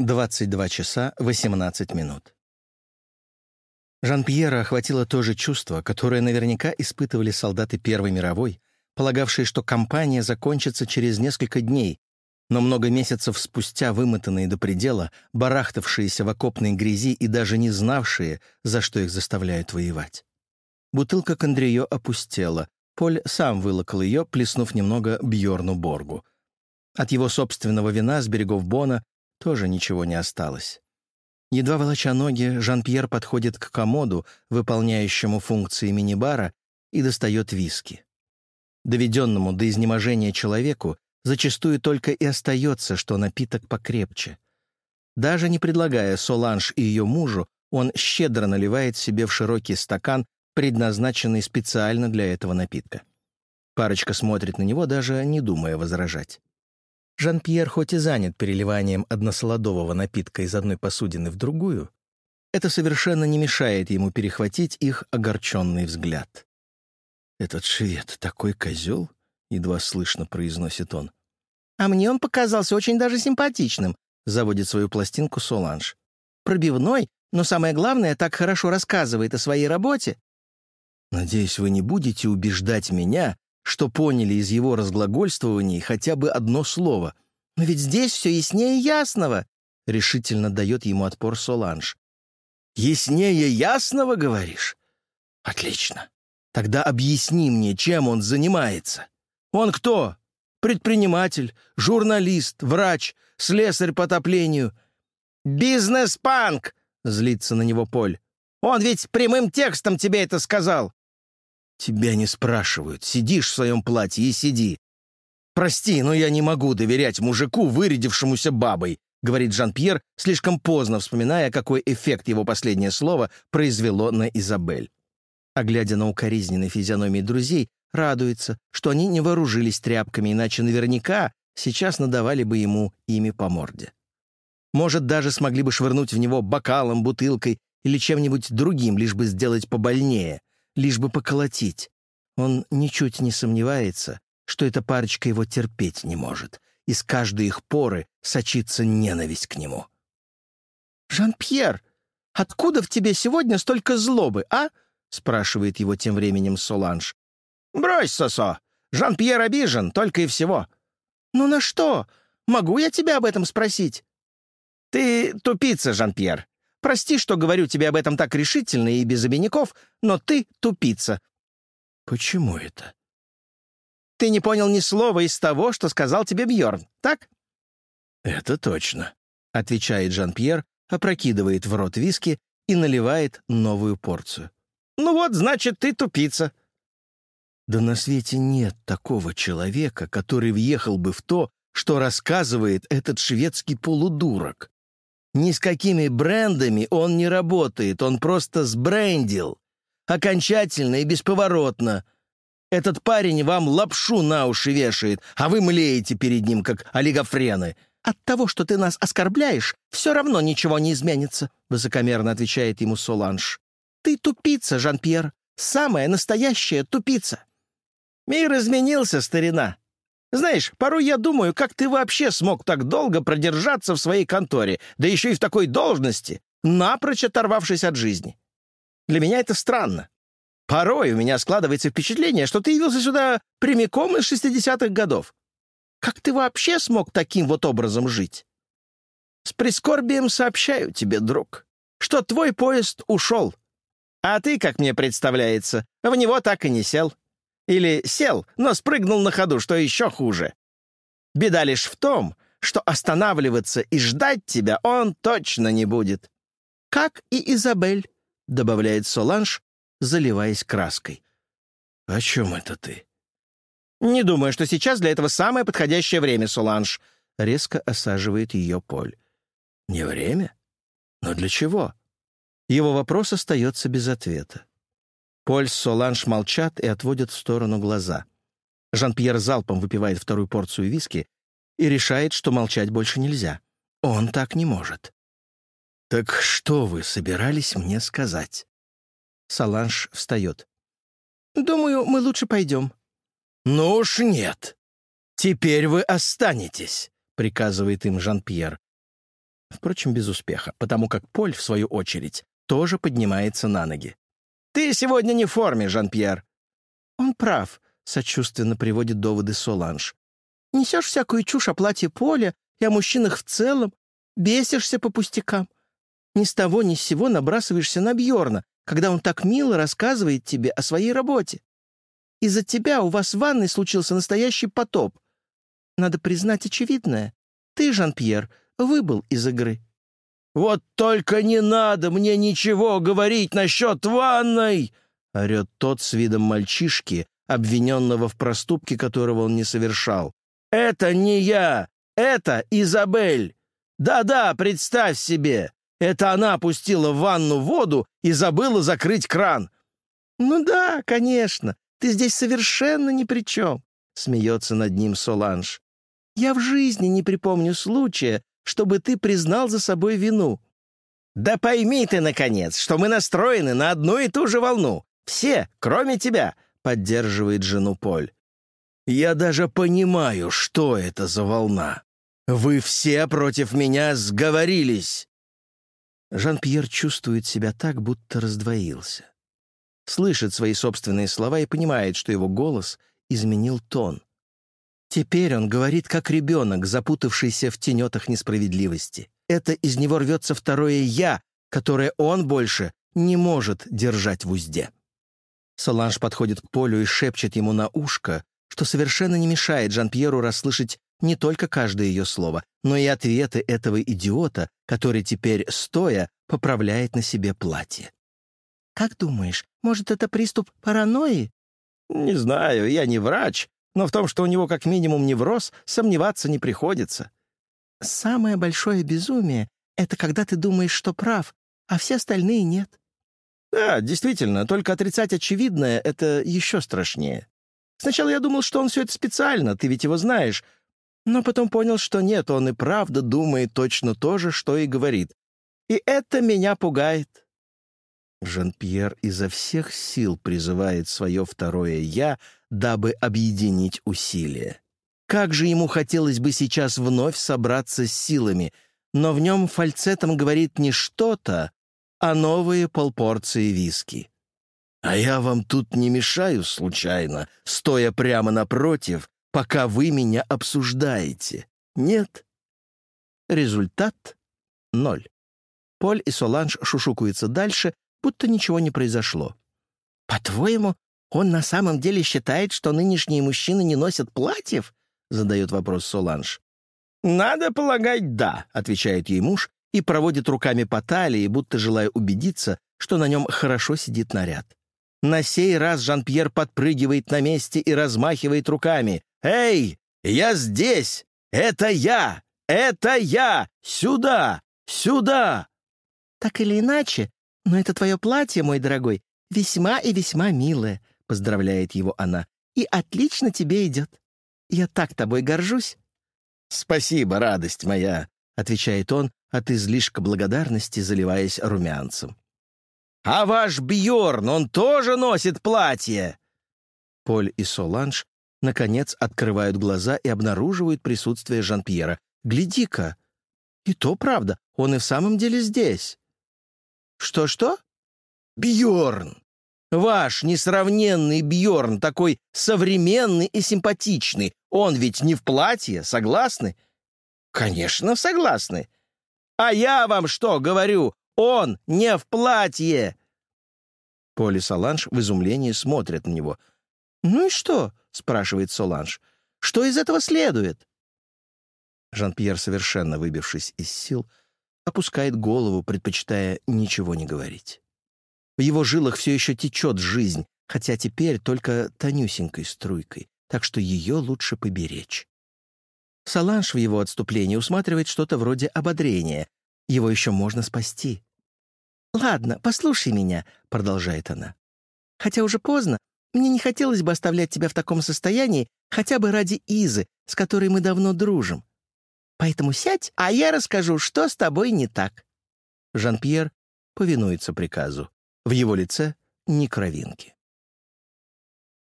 22 часа 18 минут. Жан-Пьера охватило то же чувство, которое наверняка испытывали солдаты Первой мировой, полагавшие, что кампания закончится через несколько дней, но много месяцев спустя вымотанные до предела, барахтавшиеся в окопной грязи и даже не знавшие, за что их заставляют воевать. Бутылка Кондриё опустела. Поль сам вылокал ее, плеснув немного Бьорну Боргу. От его собственного вина с берегов Бона тоже ничего не осталось. Едва волоча ноги, Жан-Пьер подходит к комоду, выполняющему функции мини-бара, и достает виски. Доведенному до изнеможения человеку зачастую только и остается, что напиток покрепче. Даже не предлагая Соланж и ее мужу, он щедро наливает себе в широкий стакан, предназначенный специально для этого напитка. Парочка смотрит на него, даже не думая возражать. Жан-Пьер хоть и занят переливанием односолодового напитка из одной посудины в другую, это совершенно не мешает ему перехватить их огорченный взгляд. «Этот швед такой козел?» — едва слышно произносит он. «А мне он показался очень даже симпатичным», — заводит свою пластинку Соланж. «Пробивной, но самое главное, так хорошо рассказывает о своей работе». «Надеюсь, вы не будете убеждать меня, что поняли из его разглагольствований хотя бы одно слово. «Но ведь здесь все яснее ясного», — решительно дает ему отпор Соланж. «Яснее ясного, говоришь? Отлично. Тогда объясни мне, чем он занимается. Он кто? Предприниматель, журналист, врач, слесарь по отоплению?» «Бизнес-панк!» — злится на него Поль. «Он ведь прямым текстом тебе это сказал!» «Тебя не спрашивают. Сидишь в своем платье и сиди. Прости, но я не могу доверять мужику, вырядившемуся бабой», говорит Жан-Пьер, слишком поздно вспоминая, какой эффект его последнее слово произвело на Изабель. А глядя на укоризненные физиономии друзей, радуется, что они не вооружились тряпками, иначе наверняка сейчас надавали бы ему ими по морде. Может, даже смогли бы швырнуть в него бокалом, бутылкой или чем-нибудь другим, лишь бы сделать побольнее, лишь бы поколотить. Он ничуть не сомневается, что эта парочка его терпеть не может. Из каждой их поры сочится ненависть к нему. «Жан-Пьер, откуда в тебе сегодня столько злобы, а?» — спрашивает его тем временем Соланж. «Брось, Сосо! Жан-Пьер обижен, только и всего». «Ну на что? Могу я тебя об этом спросить?» «Ты тупица, Жан-Пьер. Прости, что говорю тебе об этом так решительно и без обиняков, но ты тупица». «Почему это?» «Ты не понял ни слова из того, что сказал тебе Бьорн, так?» «Это точно», — отвечает Жан-Пьер, опрокидывает в рот виски и наливает новую порцию. «Ну вот, значит, ты тупица». Да на свете нет такого человека, который въехал бы в то, что рассказывает этот шведский полудурок. Ни с какими брендами он не работает, он просто сбрендил. Окончательно и бесповоротно. Этот парень вам лапшу на уши вешает, а вы млеете перед ним, как олигофрены. «От того, что ты нас оскорбляешь, все равно ничего не изменится», — высокомерно отвечает ему Соланж. «Ты тупица, Жан-Пьер, самая настоящая тупица». «Мир изменился, старина. Знаешь, порой я думаю, как ты вообще смог так долго продержаться в своей конторе, да еще и в такой должности, напрочь оторвавшись от жизни. Для меня это странно. Порой у меня складывается впечатление, что ты явился сюда прямиком из 60-х годов. Как ты вообще смог таким вот образом жить? С прискорбием сообщаю тебе, друг, что твой поезд ушел. А ты, как мне представляется, в него так и не сел. Или сел, но спрыгнул на ходу, что еще хуже. Беда лишь в том, что останавливаться и ждать тебя он точно не будет. «Как и Изабель», — добавляет Соланж, заливаясь краской. «О чем это ты?» «Не думаю, что сейчас для этого самое подходящее время, Соланж», — резко осаживает ее Поль. «Не время? Но для чего?» Его вопрос остается без ответа. Поль с Соланж молчат и отводят в сторону глаза. Жан-Пьер залпом выпивает вторую порцию виски и решает, что молчать больше нельзя. Он так не может. «Так что вы собирались мне сказать?» Соланж встает. «Думаю, мы лучше пойдем». «Ну уж нет. Теперь вы останетесь», — приказывает им Жан-Пьер. Впрочем, без успеха, потому как Поль, в свою очередь, тоже поднимается на ноги. «Ты сегодня не в форме, Жан-Пьер». «Он прав», — сочувственно приводит доводы Соланж. «Несешь всякую чушь о платье Поля и о мужчинах в целом, бесишься по пустякам. Ни с того ни с сего набрасываешься на Бьорна, когда он так мило рассказывает тебе о своей работе. Из-за тебя у вас в ванной случился настоящий потоп. Надо признать очевидное. Ты, Жан-Пьер, выбыл из игры». «Вот только не надо мне ничего говорить насчет ванной!» — орет тот с видом мальчишки, обвиненного в проступке, которого он не совершал. «Это не я! Это Изабель! Да-да, представь себе! Это она опустила в ванну воду и забыла закрыть кран!» «Ну да, конечно, ты здесь совершенно ни при чем!» — смеется над ним Соланж. «Я в жизни не припомню случая, чтобы ты признал за собой вину». «Да пойми ты, наконец, что мы настроены на одну и ту же волну. Все, кроме тебя», — поддерживает жену Поль. «Я даже понимаю, что это за волна. Вы все против меня сговорились». Жан-Пьер чувствует себя так, будто раздвоился. Слышит свои собственные слова и понимает, что его голос изменил тон. Теперь он говорит как ребенок, запутавшийся в тенетах несправедливости. Это из него рвется второе «я», которое он больше не может держать в узде. Соланж подходит к Полю и шепчет ему на ушко, что совершенно не мешает Жан-Пьеру расслышать не только каждое ее слово, но и ответы этого идиота, который теперь, стоя, поправляет на себе платье. «Как думаешь, может, это приступ паранойи?» «Не знаю, я не врач, но в том, что у него как минимум невроз, сомневаться не приходится. Самое большое безумие — это когда ты думаешь, что прав, а все остальные нет. Да, действительно, только отрицать очевидное — это еще страшнее. Сначала я думал, что он все это специально, ты ведь его знаешь, но потом понял, что нет, он и правда думает точно то же, что и говорит. И это меня пугает. Жан-Пьер изо всех сил призывает свое второе «я», дабы объединить усилия. Как же ему хотелось бы сейчас вновь собраться с силами, но в нем фальцетом говорит не что-то, а новые полпорции виски. «А я вам тут не мешаю случайно, стоя прямо напротив, пока вы меня обсуждаете. Нет?» Результат — ноль. Поль и Соланж шушукаются дальше, будто ничего не произошло. «По-твоему, он на самом деле считает, что нынешние мужчины не носят платьев?» — задает вопрос Соланж. «Надо полагать, да», — отвечает ей муж и проводит руками по талии, будто желая убедиться, что на нем хорошо сидит наряд. На сей раз Жан-Пьер подпрыгивает на месте и размахивает руками. «Эй, я здесь! Это я! Это я! Сюда! Сюда!» «Так или иначе, но это твое платье, мой дорогой, весьма и весьма милое», — поздравляет его она, «и отлично тебе идет. Я так тобой горжусь». «Спасибо, радость моя», — отвечает он, от излишка благодарности заливаясь румянцем. «А ваш Бьорн, он тоже носит платье!» Поль и Соланж, наконец, открывают глаза и обнаруживают присутствие Жан-Пьера. «Гляди-ка! И то правда, он и в самом деле здесь!» «Что-что?» Бьорн! Ваш несравненный Бьорн, такой современный и симпатичный. Он ведь не в платье, согласны? Конечно, согласны. А я вам что говорю? Он не в платье. Поле Соланж в изумлении смотрит на него. «Ну и что?» — спрашивает Соланж. «Что из этого следует?» Жан-Пьер, совершенно выбившись из сил, опускает голову, предпочитая ничего не говорить. В его жилах все еще течет жизнь, хотя теперь только тонюсенькой струйкой, так что ее лучше поберечь. Саланж в его отступлении усматривает что-то вроде ободрения. Его еще можно спасти. «Ладно, послушай меня», — продолжает она. «Хотя уже поздно, мне не хотелось бы оставлять тебя в таком состоянии хотя бы ради Изы, с которой мы давно дружим. Поэтому сядь, а я расскажу, что с тобой не так». Жан-Пьер повинуется приказу. В его лице ни кровинки.